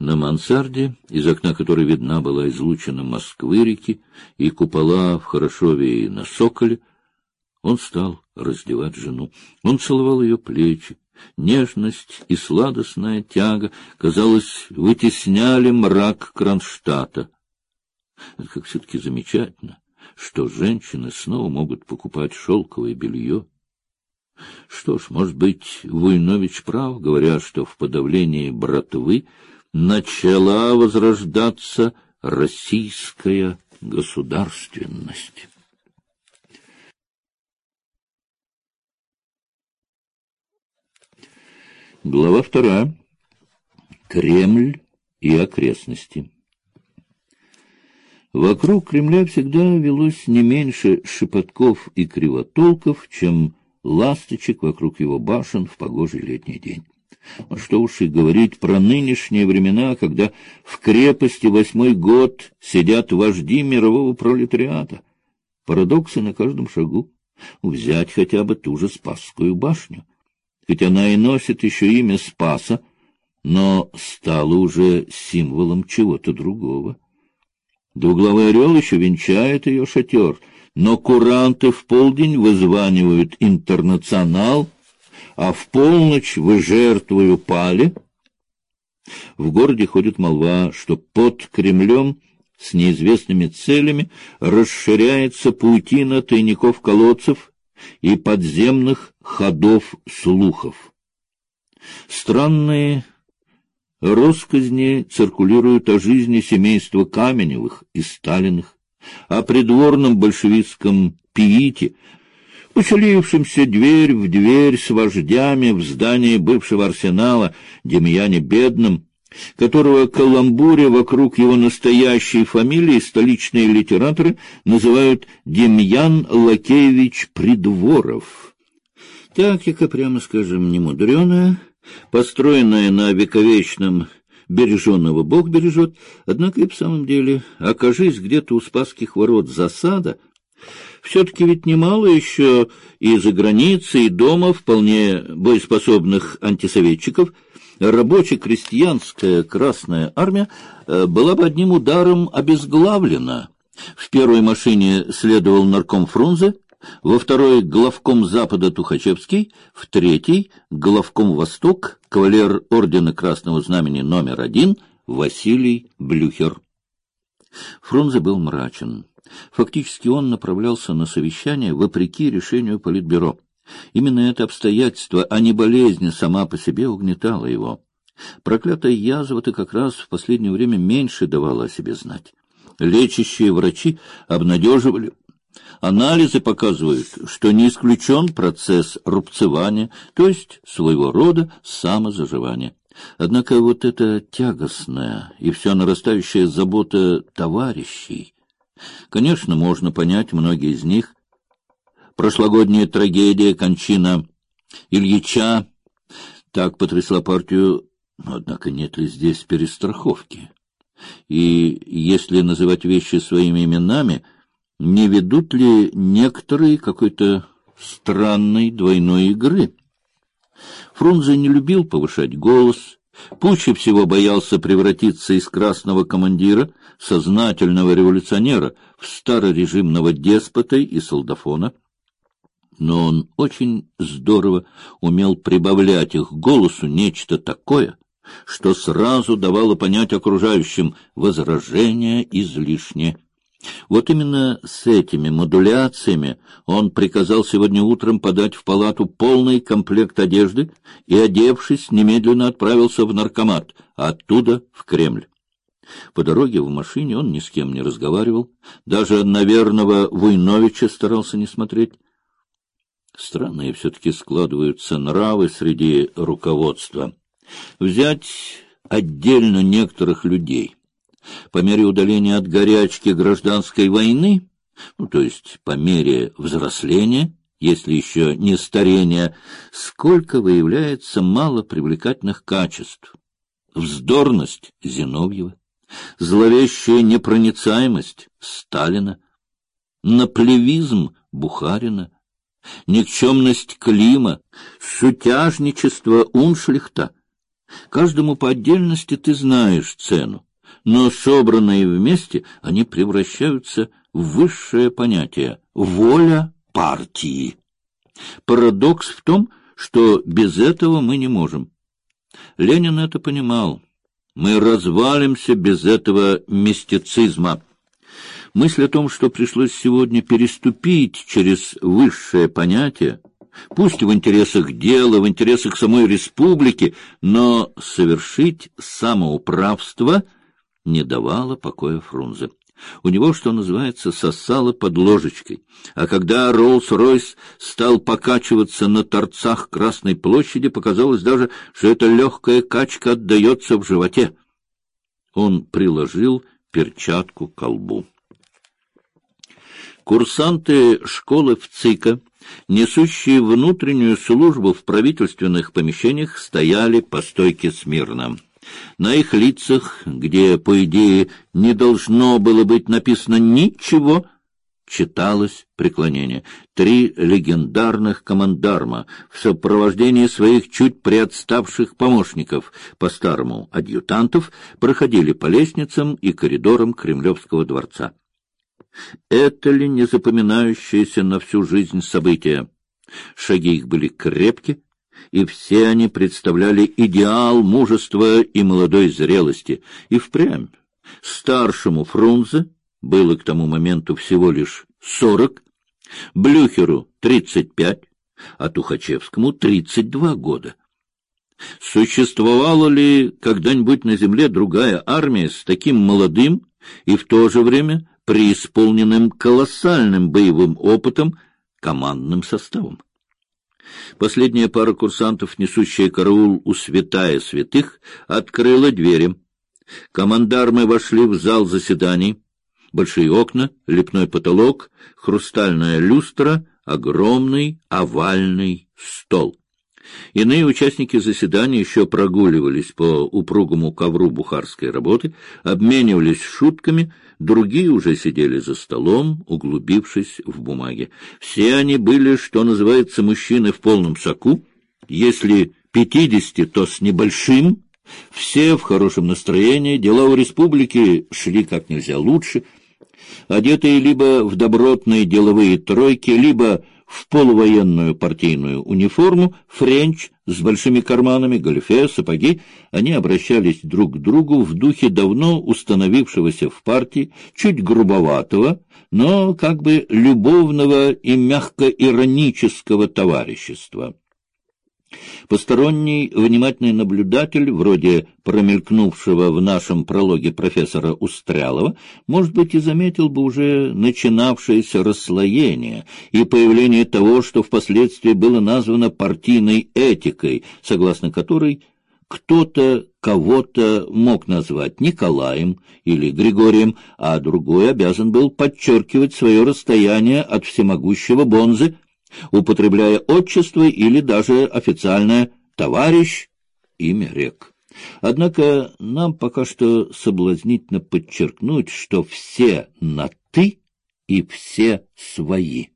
На мансарде, из окна которой видна была излучена Москвы-реки и купола в Хорошове и на Соколе, он стал раздевать жену. Он целовал ее плечи. Нежность и сладостная тяга, казалось, вытесняли мрак Кронштадта. Это как все-таки замечательно, что женщины снова могут покупать шелковое белье. Что ж, может быть, Войнович прав, говоря, что в подавлении братвы начала возрождаться российская государственность. Глава вторая. Кремль и окрестности. Вокруг Кремля всегда велось не меньше шепотков и кривотолков, чем ласточек вокруг его башен в погожий летний день. А что уж и говорить про нынешние времена, когда в крепости восьмой год сидят вожди мирового пролетариата. Парадоксы на каждом шагу. Взять хотя бы ту же Спасскую башню. Хоть она и носит еще имя Спаса, но стала уже символом чего-то другого. Двуглавый орел еще венчает ее шатер, но куранты в полдень вызванивают «Интернационал», а в полночь вы жертвую пали. В городе ходит молва, что под Кремлем с неизвестными целями расширяется паутина тайников-колодцев и подземных ходов слухов. Странные россказни циркулируют о жизни семейства Каменевых и Сталиных, о придворном большевистском пиите, поселившимся дверь в дверь с вождями в здании бывшего арсенала Демьяне Бедном, которого каламбуре вокруг его настоящей фамилии столичные литераторы называют Демьян Лакеевич Придворов. Тактика, прямо скажем, немудреная, построенная на вековечном береженного Бог бережет, однако и в самом деле, окажись где-то у Спасских ворот засада — все-таки ведь немало еще и за границей, и дома вполне боеспособных антисоветчиков. Рабоче-крестьянская Красная Армия э, была бы одним ударом обезглавлена. В первой машине следовал нарком Фрунзе, во второй — главком Запада Тухачевский, в третьей — главком Восток, кавалер Ордена Красного Знамени номер один Василий Блюхер. Фрунзе был мрачен. Фактически он направлялся на совещание вопреки решению Политбюро. Именно это обстоятельство, а не болезнь, сама по себе угнетала его. Проклятая язва-то как раз в последнее время меньше давала о себе знать. Лечащие врачи обнадеживали. Анализы показывают, что не исключен процесс рубцевания, то есть своего рода самозаживания. Однако вот эта тягостная и все нарастающая забота товарищей Конечно, можно понять многие из них. Прошлогодняя трагедия, кончина Ильича так потрясла партию, но, однако, нет ли здесь перестраховки? И если называть вещи своими именами, не ведут ли некоторые какой-то странной двойной игры? Фрунзе не любил повышать голос, Пуще всего боялся превратиться из красного командира, сознательного революционера, в старорежимного деспота и солдафона. Но он очень здорово умел прибавлять их голосу нечто такое, что сразу давало понять окружающим возражение излишне. Вот именно с этими модуляциями он приказал сегодня утром подать в палату полный комплект одежды и, одевшись, немедленно отправился в наркомат, а оттуда в Кремль. По дороге в машине он ни с кем не разговаривал, даже на верного Войновича старался не смотреть. Странные все-таки складываются нравы среди руководства. Взять отдельно некоторых людей — по мере удаления от горячки гражданской войны, ну, то есть по мере взросления, если еще не старения, сколько выявляется мало привлекательных качеств. Вздорность Зиновьева, зловещая непроницаемость Сталина, наплевизм Бухарина, никчемность Клима, сутяжничество Уншлихта — Каждому по отдельности ты знаешь цену, но собранные вместе они превращаются в высшее понятие — воля партии. Парадокс в том, что без этого мы не можем. Ленин это понимал. Мы развалимся без этого мистицизма. Мысль о том, что пришлось сегодня переступить через высшее понятие, пусть в интересах дела, в интересах самой республики, но совершить самоуправство не давало покоя Фрунзе. У него, что называется, сосало под ложечкой. А когда Роллс-Ройс стал покачиваться на торцах Красной площади, показалось даже, что эта легкая качка отдается в животе. Он приложил перчатку к колбу. Курсанты школы в ЦИКа, несущие внутреннюю службу в правительственных помещениях, стояли по стойке смирно. На их лицах, где, по идее, не должно было быть написано ничего, читалось преклонение. Три легендарных командарма в сопровождении своих чуть приотставших помощников, по-старому адъютантов, проходили по лестницам и коридорам Кремлевского дворца. Это ли не запоминающееся на всю жизнь событие? Шаги их были крепки, и все они представляли идеал мужества и молодой зрелости. И впрямь старшему Фрунзе было к тому моменту всего лишь сорок, Блюхеру тридцать пять, а Тухачевскому тридцать два года. Существовала ли когда-нибудь на земле другая армия с таким молодым и в то же время преисполненным колоссальным боевым опытом командным составом? Последняя пара курсантов, несущая караул у святая святых, открыла двери. Командармы вошли в зал заседаний. Большие окна, лепной потолок, хрустальная люстра, огромный овальный стол. Иные участники заседания еще прогуливались по упругому ковру бухарской работы, обменивались шутками, другие уже сидели за столом, углубившись в бумаге. Все они были, что называется, мужчины в полном соку, если пятидесяти, то с небольшим, все в хорошем настроении, дела у республики шли как нельзя лучше, одетые либо в добротные деловые тройки, либо в полувоенную партийную униформу, френч с большими карманами, гольфе, сапоги, они обращались друг к другу в духе давно установившегося в партии, чуть грубоватого, но как бы любовного и мягко-иронического товарищества. Посторонний внимательный наблюдатель, вроде промелькнувшего в нашем прологе профессора Устрялова, может быть, и заметил бы уже начинавшееся расслоение и появление того, что впоследствии было названо партийной этикой, согласно которой кто-то кого-то мог назвать Николаем или Григорием, а другой обязан был подчеркивать свое расстояние от всемогущего Бонзы, употребляя отчество или даже официальное «товарищ» имя рек. Однако нам пока что соблазнительно подчеркнуть, что все на «ты» и все свои.